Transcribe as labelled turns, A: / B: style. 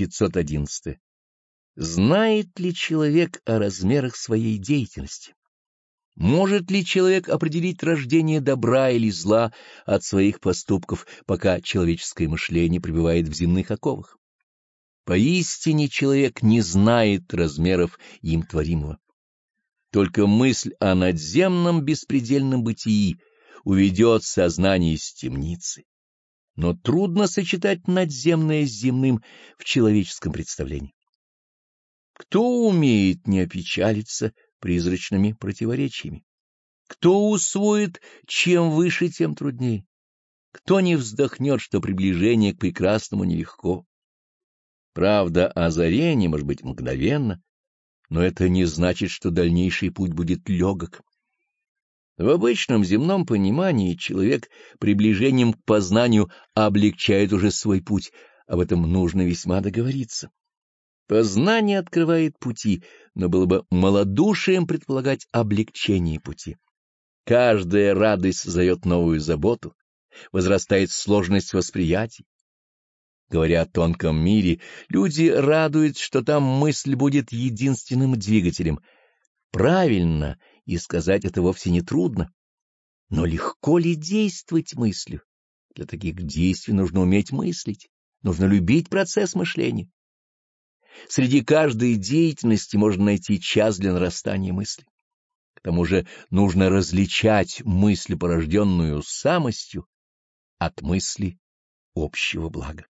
A: 511. Знает ли человек о размерах своей деятельности? Может ли человек определить рождение добра или зла от своих поступков, пока человеческое мышление пребывает в земных оковах? Поистине человек не знает размеров им творимого. Только мысль о надземном беспредельном бытии уведет сознание из темницы. Но трудно сочетать надземное с земным в человеческом представлении. Кто умеет не опечалиться призрачными противоречиями? Кто усвоит, чем выше, тем труднее? Кто не вздохнет, что приближение к прекрасному нелегко? Правда, озарение может быть мгновенно, но это не значит, что дальнейший путь будет легок. В обычном земном понимании человек приближением к познанию облегчает уже свой путь, об этом нужно весьма договориться. Познание открывает пути, но было бы малодушием предполагать облегчение пути. Каждая радость создает новую заботу, возрастает сложность восприятий. Говоря о тонком мире, люди радуются, что там мысль будет единственным двигателем. Правильно — и сказать это вовсе не трудно. Но легко ли действовать мыслью? Для таких действий нужно уметь мыслить, нужно любить процесс мышления. Среди каждой деятельности можно найти час для нарастания мысли. К тому же нужно различать мысль, порожденную самостью, от мысли общего блага.